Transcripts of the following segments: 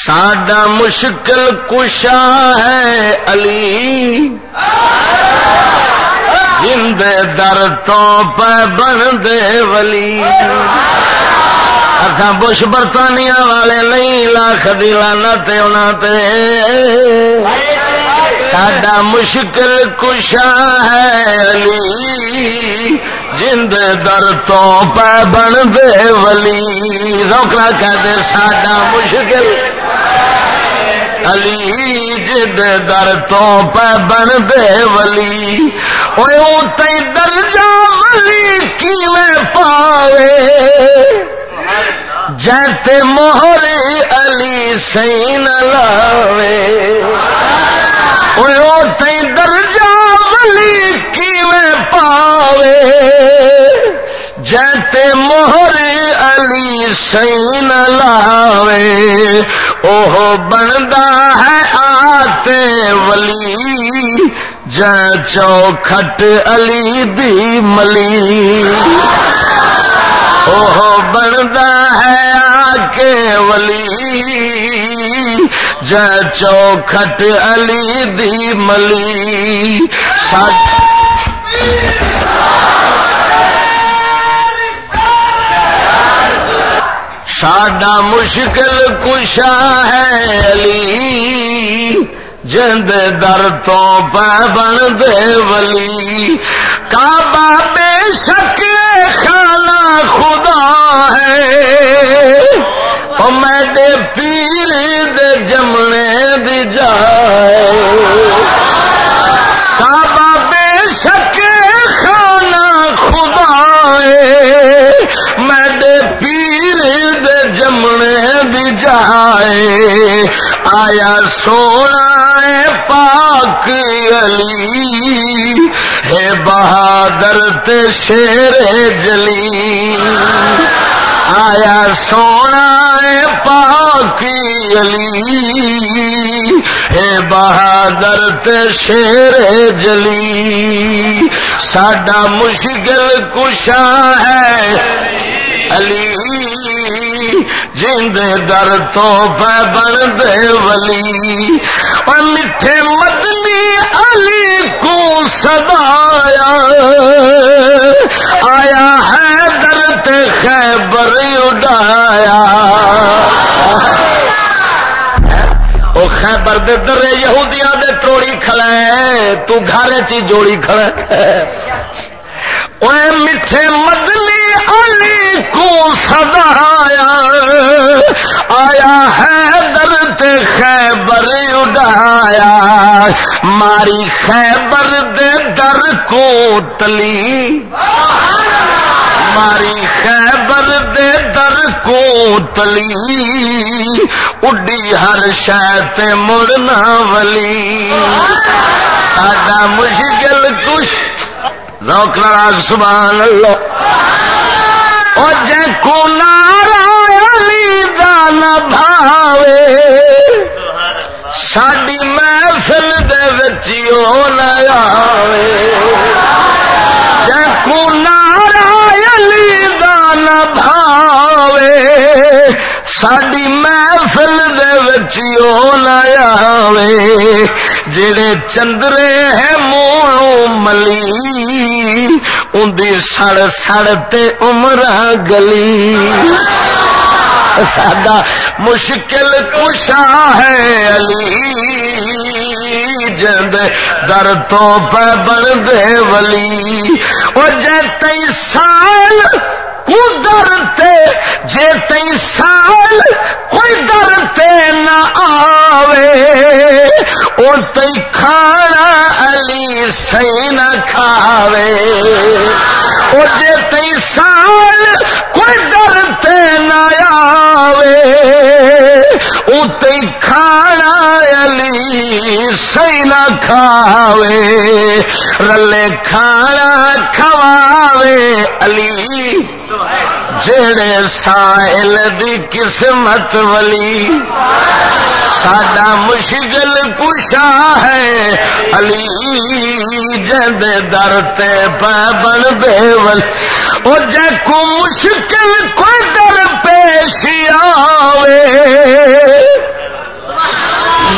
ساڈا مشکل کشا ہے علی۔ جند در تو پہ بن دے ولی۔ اصا بش برطانیہ والے نہیں، لاکھ دلانا تے ساڈا مشکل کشا ہے علی۔ جند در تو پہ بن دے ولی روکنا کہتے ساڈا مشکل۔ علی جد در تو پہ بن دے ولی۔ تی درجہ ولی کی میں پاوے جیتے موہر علی سین لاوے۔ تی درجہ ولی، کیویں پاوے؟ جیتے موہر علی سین لاوے۔ اوہ بندا ہے آتے ولی چوکھٹ علی دی ملی۔ اوہ بندا ہے آ کے ولی چوکھٹ علی دی ملی۔ سٹ ساڈا مشکل کشا ہے علی۔ جند در تو پہ بن دے ولی۔ کعبہ بے شک خانہ خود آیا سونا پاک علی، ہے بہادر تے شیر جلی۔ آیا سونا پاک علی، ہے بہادر تے شیر جلی۔ ساڈا مشکل کشا ہے علی۔ جند در تو پہ بن دے ولی، اور میٹھے مدنی علی کو سدایا آیا ہے درد خیبر اڈایا۔ وہ خیبر دے درے یہودیاں دے تروڑی کھڑے تو گھر چی جوڑی کھڑے میٹھے مدنی علی کو سدایا آیا آیا ہے درد خیبر اڈایا ماری خیبر دے در کو تلی۔ ماری خیبر دے در کو تلی۔ اڈی ہر شہ مڑنا ولی۔ ساڈا مشکل کچھ روک راگ سبحان اللہ۔ اور جے کو نارا علی دان بھاوے۔ ساڈی محفل دے وچیو نہ آوے۔ جے کو نارا علی دان بھاوے۔ ساڈی محفل دے وچیو نہ آوے۔ جڑے چندرے ہیں مونوں ملی۔ اندی سڑ سڑ تے عمر گلی ساڈا مشکل کشا ہے علی جند در تو پہ بن دے ولی وہ جے تئی سال کو ڈرتے جے تئی سال کوئی ڈرتے نہ آوے او تئی کھانا سی نہ کھاوے۔ او جے تئی سال کوئی ڈرتے نہ آوے۔ او تئی کھانا علی سی نہ کھاوے۔ رلے کھانا کھواوے علی۔ جڑے سائل دی قسمت ولی، ساڈا مشکل کشا ہے۔ علی جد در تے پہ بن دے ول او جے کو مشکل کوئی در پیش آوے۔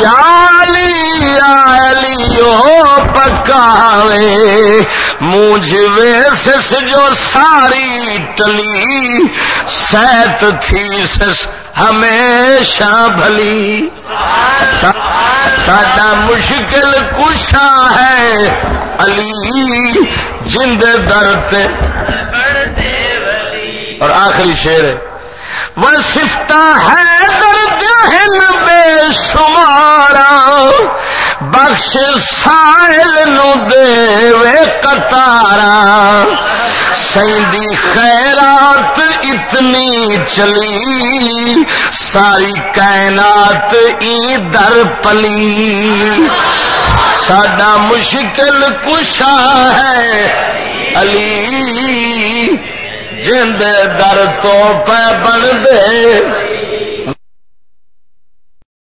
یا علی یا علی، او پکاوے۔ مونج ویسس جو ساری ٹلی، سیت تھی، سس ہمیشہ بھلی۔ ساڈا مشکل کشا ہے علی، جند درد۔ اور آخری شیر وہ سفتا ہے درد ہے بخش سائل نو دے وے کتارا سیندی خیرات اتنی چلی، ساری کائنات ای در پلی۔ ساڈا مشکل کشا ہے علی۔ جند در تو پہ بن دے۔